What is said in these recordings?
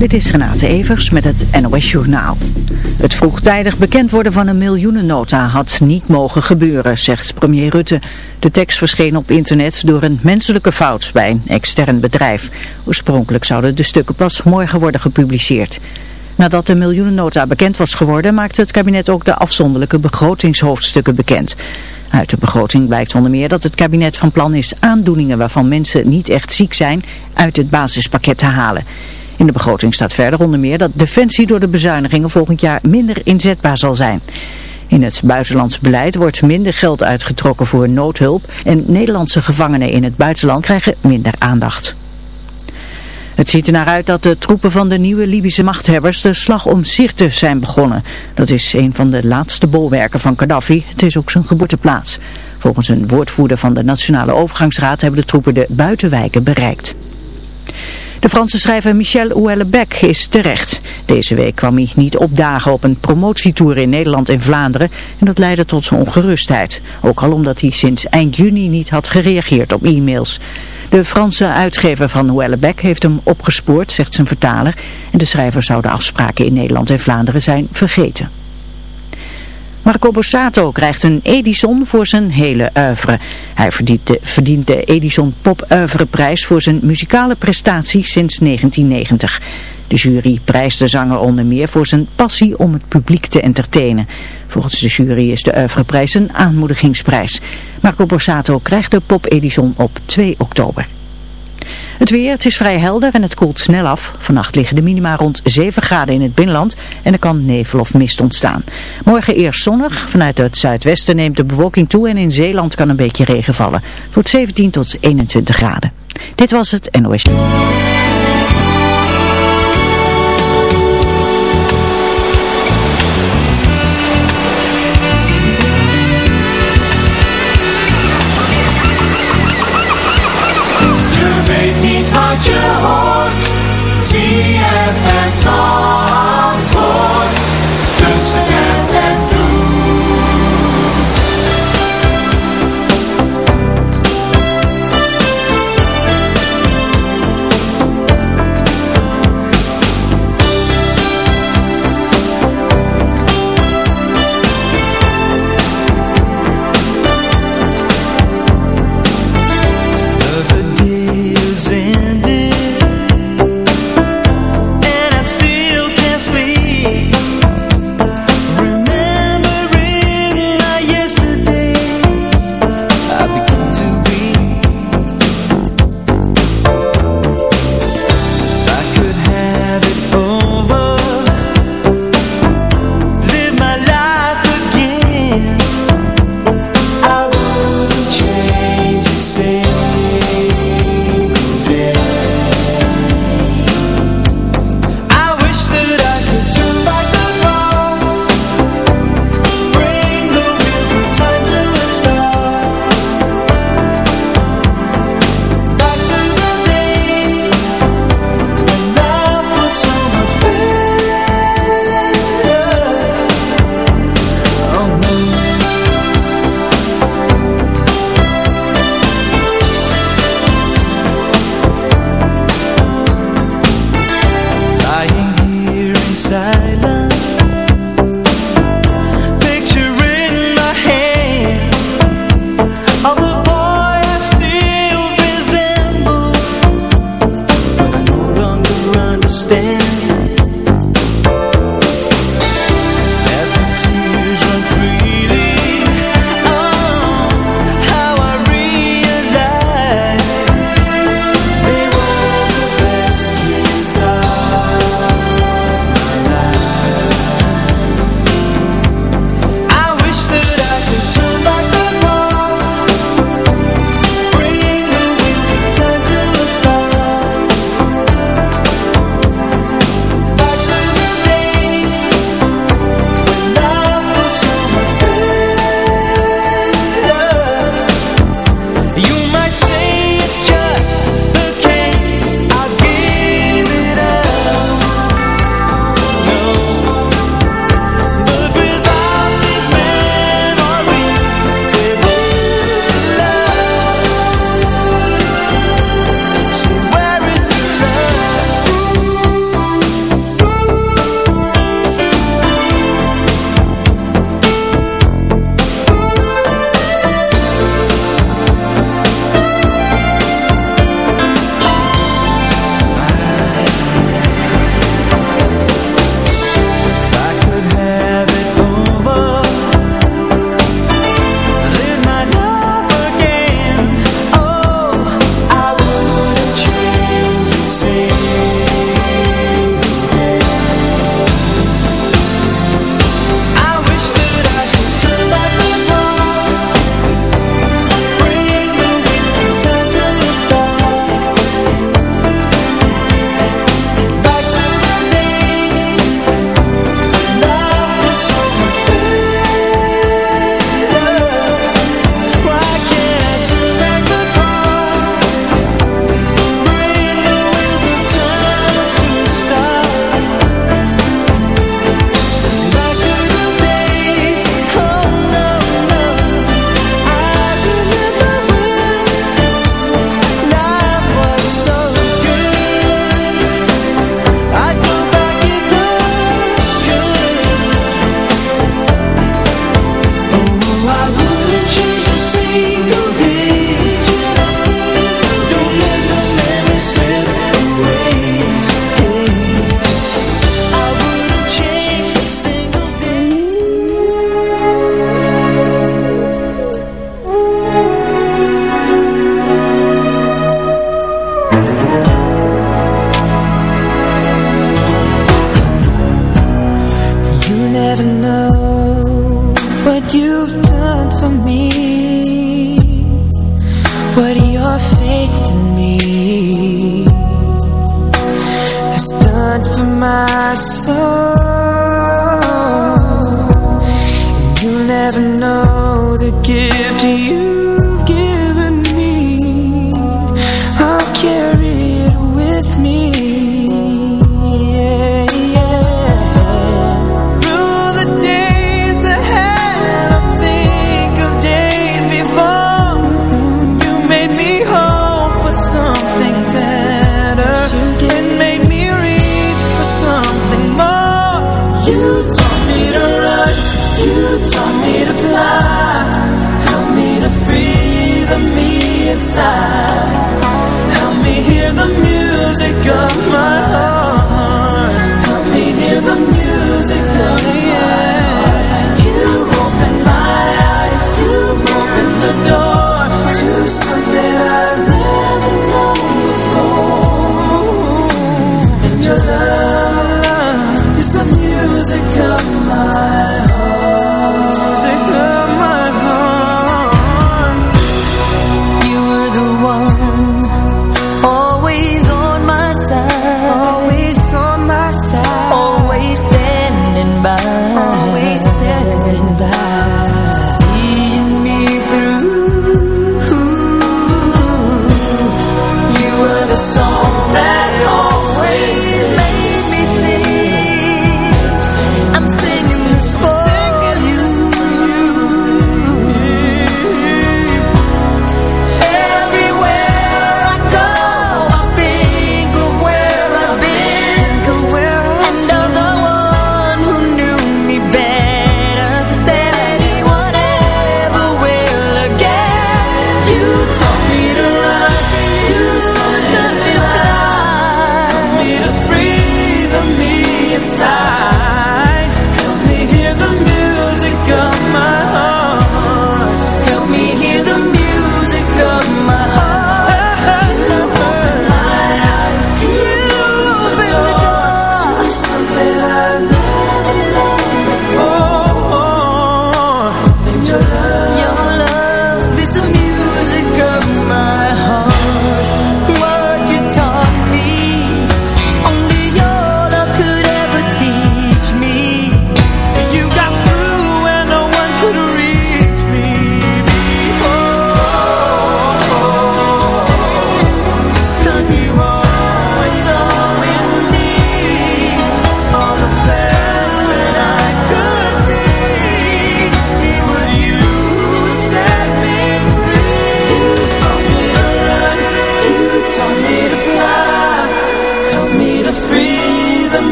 Dit is Renate Evers met het NOS Journaal. Het vroegtijdig bekend worden van een miljoenennota had niet mogen gebeuren, zegt premier Rutte. De tekst verscheen op internet door een menselijke fout bij een extern bedrijf. Oorspronkelijk zouden de stukken pas morgen worden gepubliceerd. Nadat de miljoenennota bekend was geworden, maakte het kabinet ook de afzonderlijke begrotingshoofdstukken bekend. Uit de begroting blijkt onder meer dat het kabinet van plan is aandoeningen waarvan mensen niet echt ziek zijn uit het basispakket te halen. In de begroting staat verder onder meer dat Defensie door de bezuinigingen volgend jaar minder inzetbaar zal zijn. In het buitenlands beleid wordt minder geld uitgetrokken voor noodhulp en Nederlandse gevangenen in het buitenland krijgen minder aandacht. Het ziet er naar uit dat de troepen van de nieuwe Libische machthebbers de slag om Sirte zijn begonnen. Dat is een van de laatste bolwerken van Gaddafi. Het is ook zijn geboorteplaats. Volgens een woordvoerder van de Nationale Overgangsraad hebben de troepen de buitenwijken bereikt. De Franse schrijver Michel Houellebecq is terecht. Deze week kwam hij niet opdagen op een promotietour in Nederland en Vlaanderen en dat leidde tot ongerustheid. Ook al omdat hij sinds eind juni niet had gereageerd op e-mails. De Franse uitgever van Houellebecq heeft hem opgespoord, zegt zijn vertaler. En de schrijver zou de afspraken in Nederland en Vlaanderen zijn vergeten. Marco Borsato krijgt een Edison voor zijn hele oeuvre. Hij verdient de, verdient de Edison Pop Prijs voor zijn muzikale prestaties sinds 1990. De jury prijst de zanger onder meer voor zijn passie om het publiek te entertainen. Volgens de jury is de oeuvreprijs een aanmoedigingsprijs. Marco Borsato krijgt de Pop Edison op 2 oktober. Het weer, het is vrij helder en het koelt snel af. Vannacht liggen de minima rond 7 graden in het binnenland en er kan nevel of mist ontstaan. Morgen eerst zonnig, vanuit het zuidwesten neemt de bewolking toe en in Zeeland kan een beetje regen vallen. Voor 17 tot 21 graden. Dit was het NOS.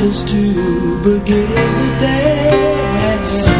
eyes to begin the day.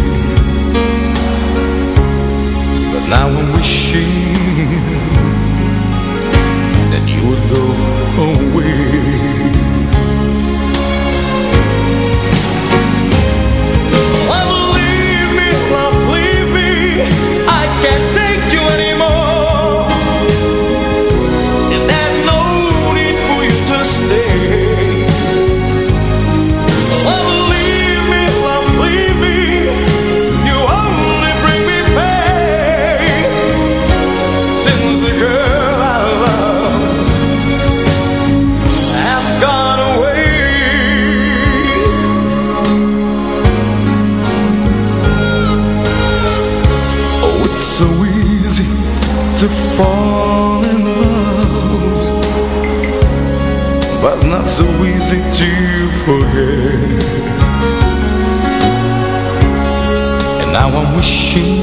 Now I'm wishing that you would go away. Well, leave me, love, leave me. I can't 也。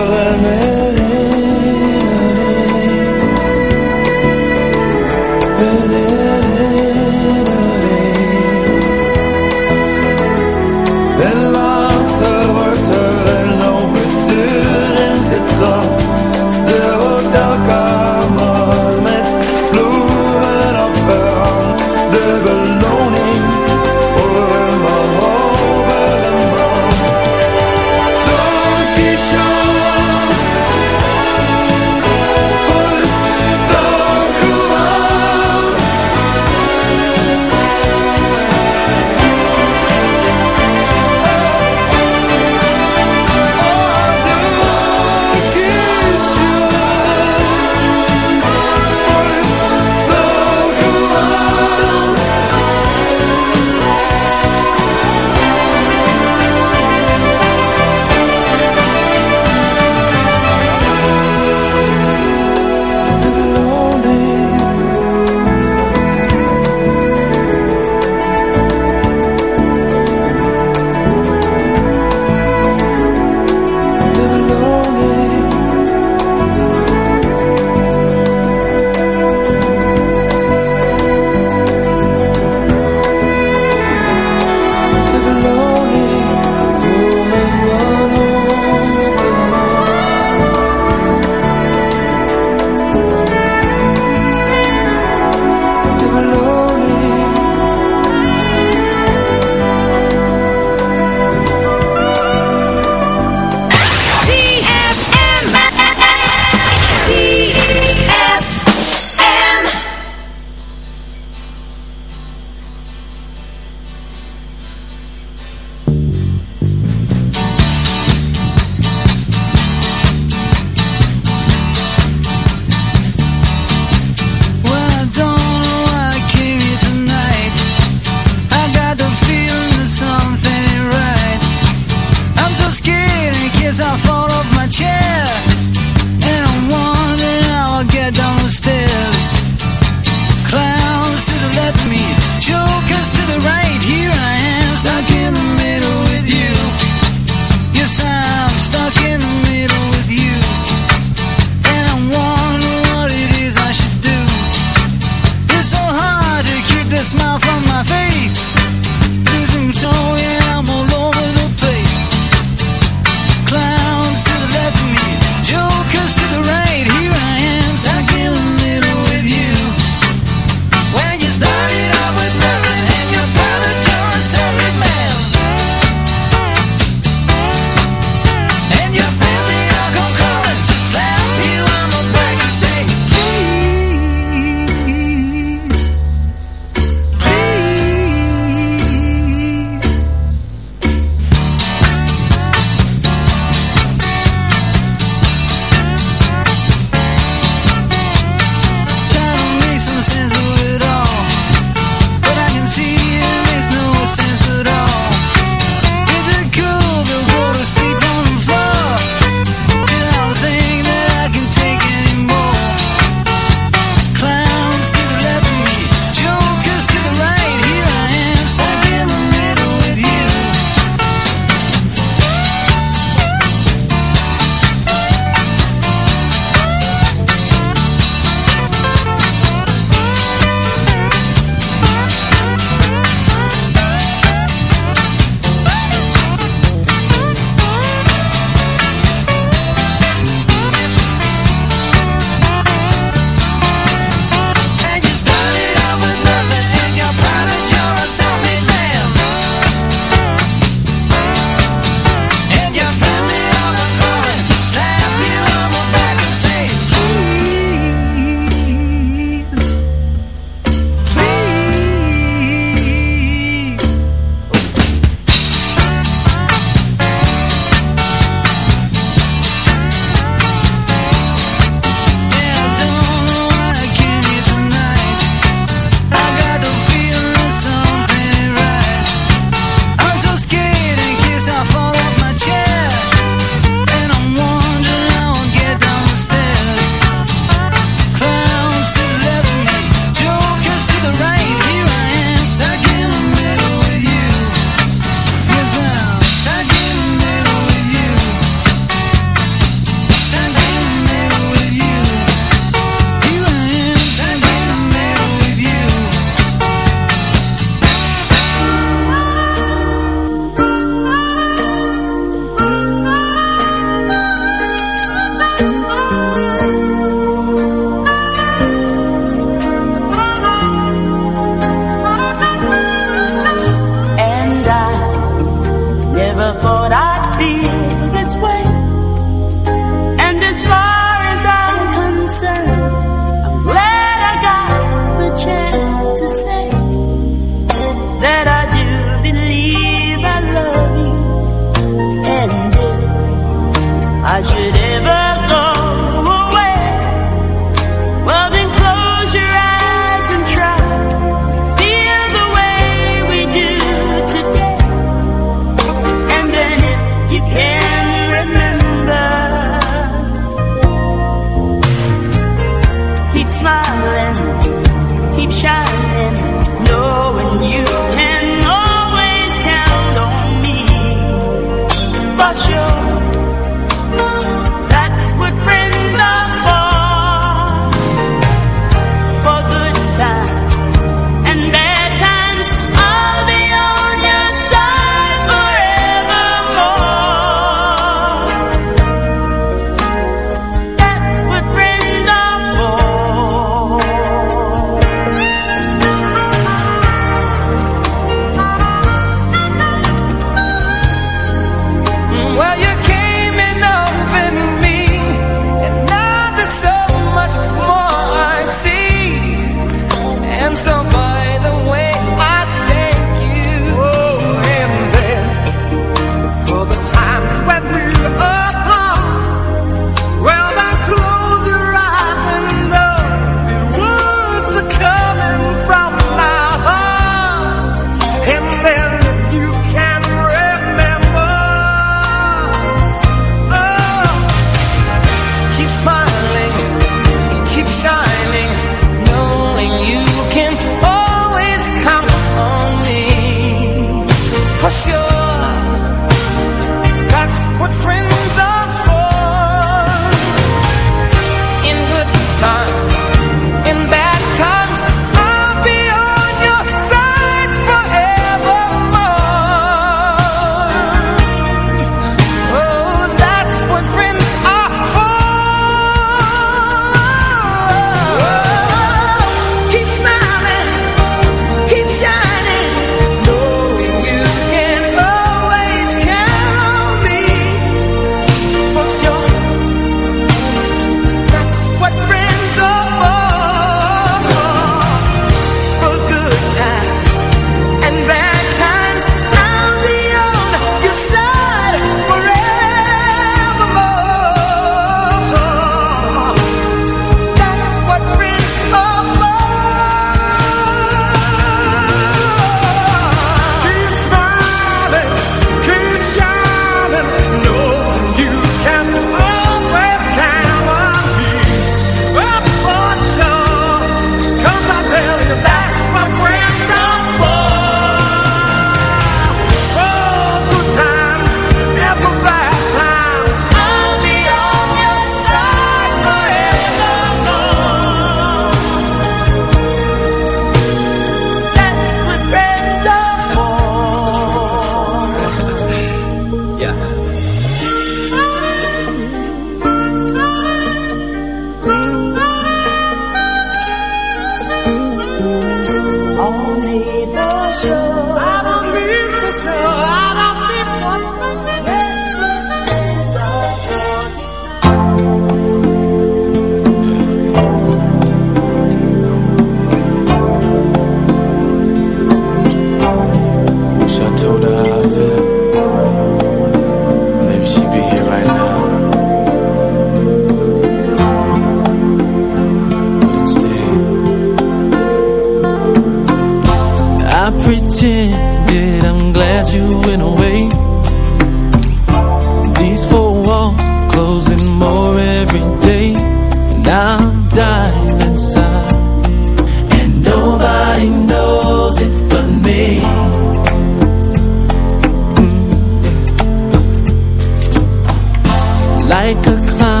like a clown.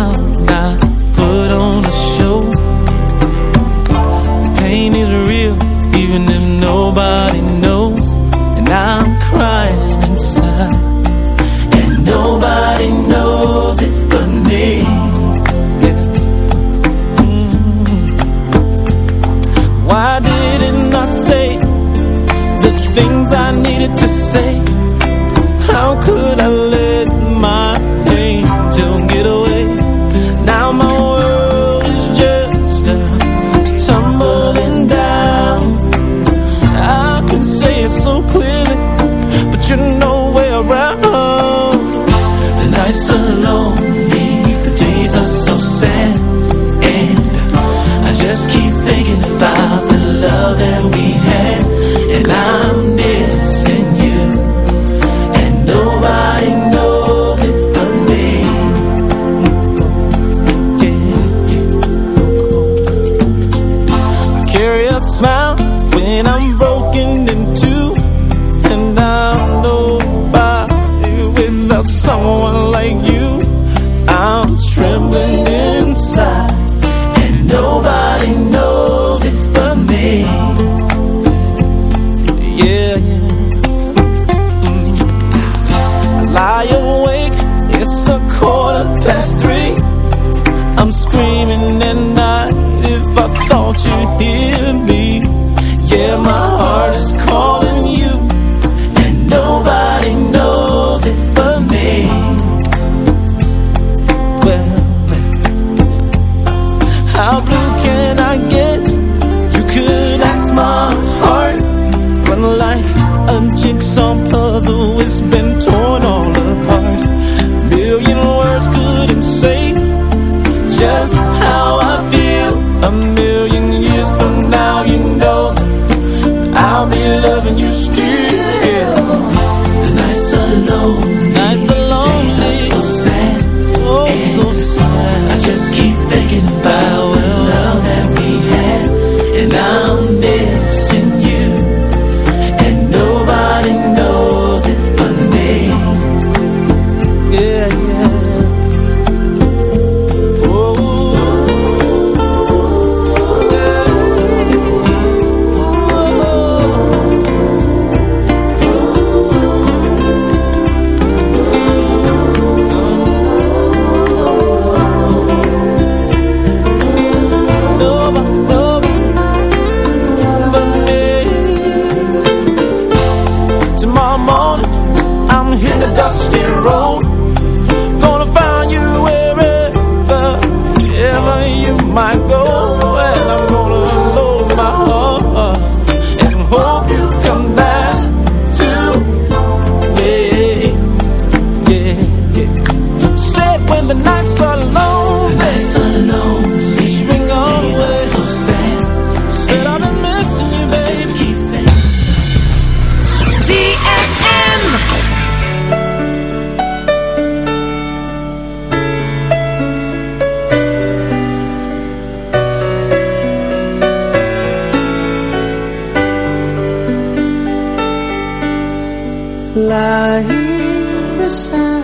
sun.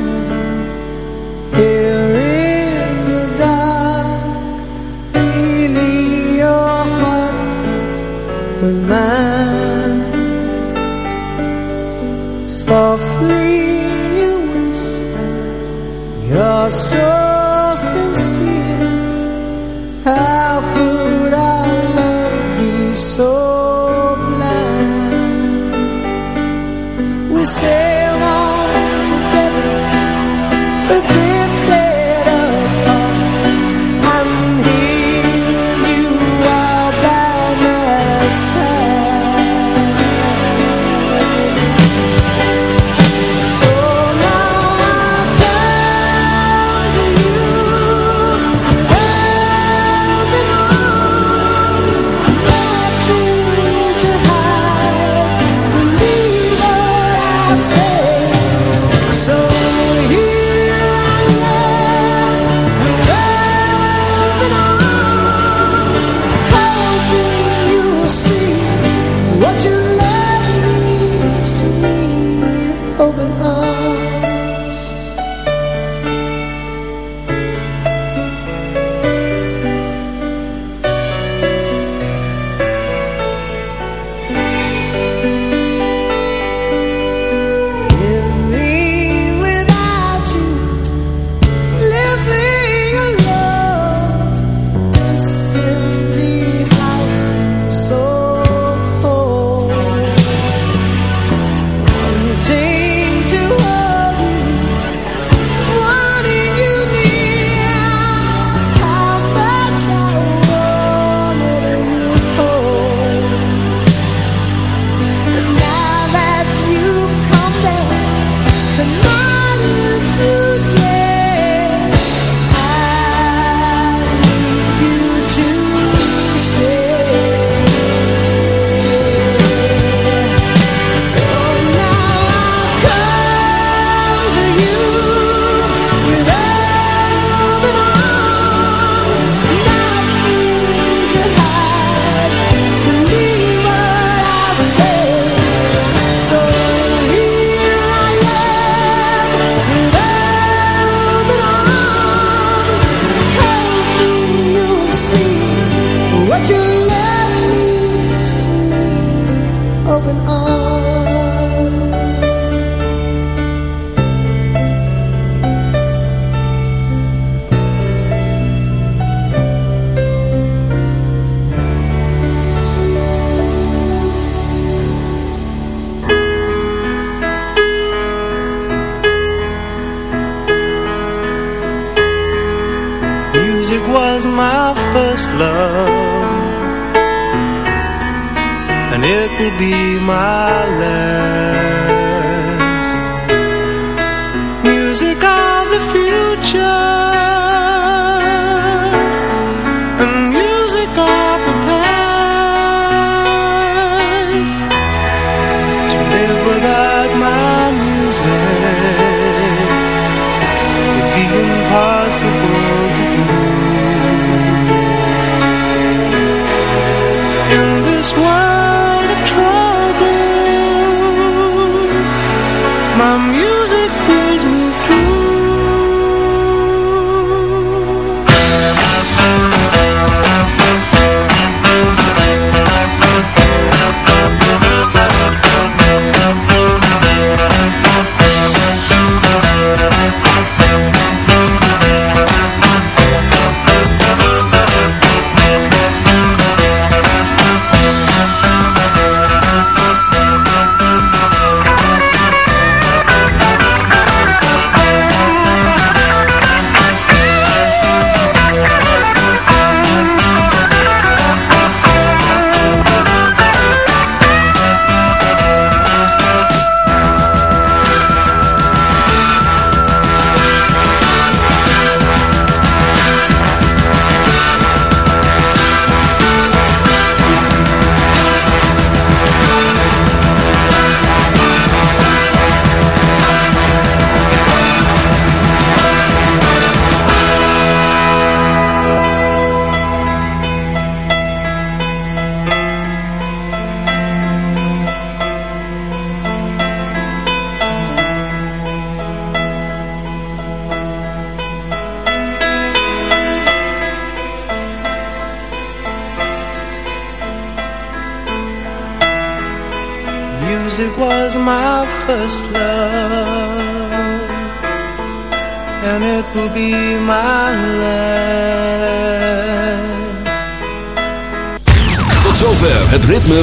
could do